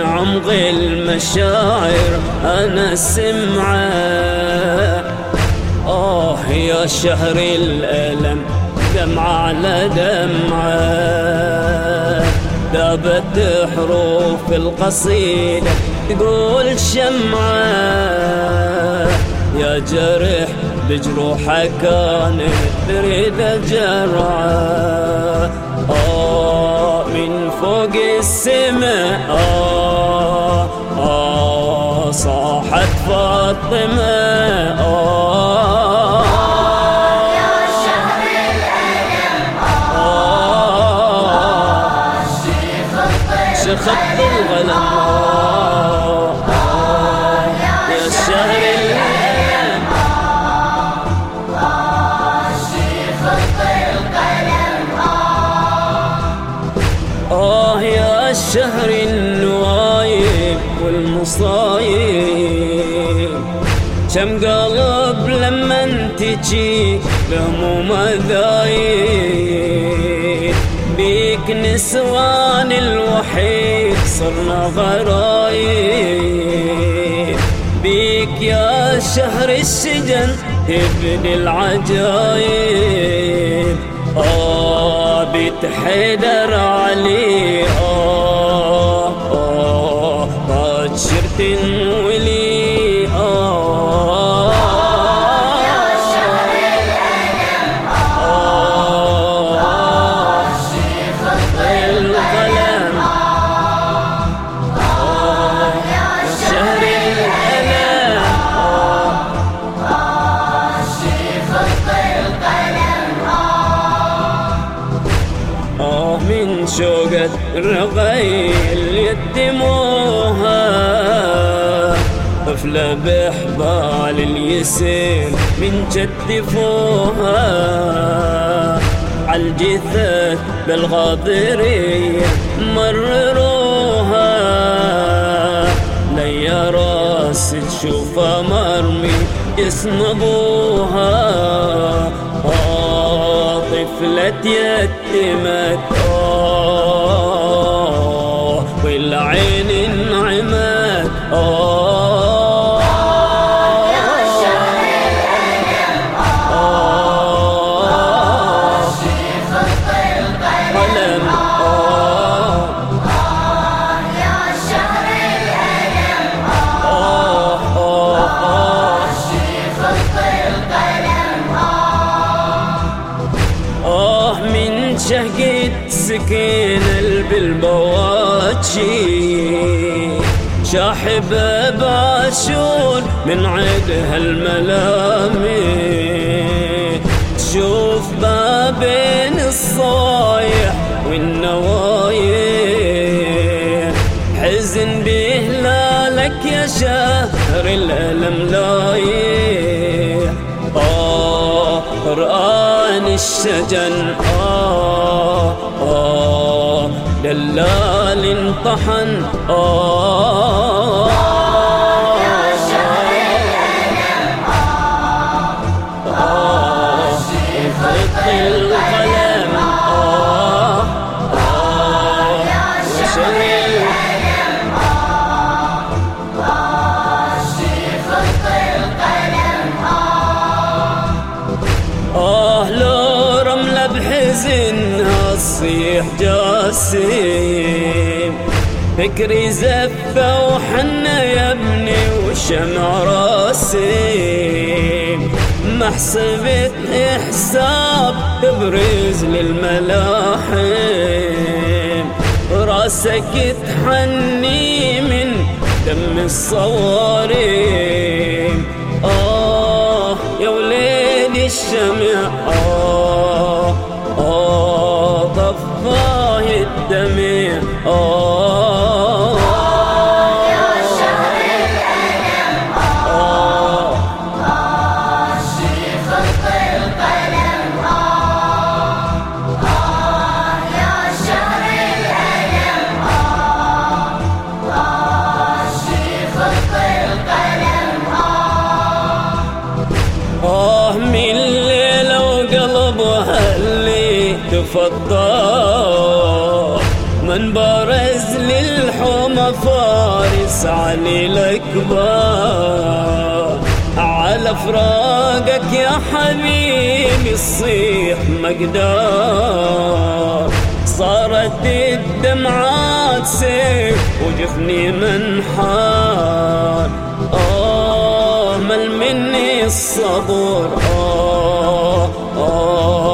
يمغي المشاعر أنا سمعة. آه يا شهر الألم دمعة على دمعة. ذابت حروف القصيدة تقول شمعة. يا جرح بجروحك كانت تريد جرعة آه من فوق السماء آه فاطمة. آه شخط الغلم يا شهر الألم آه يا شهر النوايب والمصايب. كم قلب لما تجي بهموم ذايب بيك نسوان الوحيد صرنا غرايب بيك يا شهر السجن تبني العجايب آه بيت حيدر علي آه آه باكر تنولي شوقة الرغيل يتموها طفلة بحبال اليسير من جدفوها عالجثث بالغاضرية مرروها. ليا راس تشوفها مرمي يسنبوها آه طفلة يتمت والعين انعمت. آه آه قلم آه آه شاحب باشور من عدها الملامي تشوف ما بين الصايح والنوايح. حزن بهلالك يا شهر الألم لايح آه قرآن الشجن. آه آه. دلال انطحن آه آه خط القلم آه آه وشغل آه لو رملة تصيح جاسم فكري زفة وحنا يا ابني وشمع راسي حسبت حساب تبرز للملاحم. راسك تحني من دم الصوارم آه يا وليل الشمع تفضى من برز للحومة فارس علي الأكبر. على فراقك يا حبيبي الصيح مقدار. صارت الدمعات سيف وجفني منحار آه مل مني الصبر. آه آه.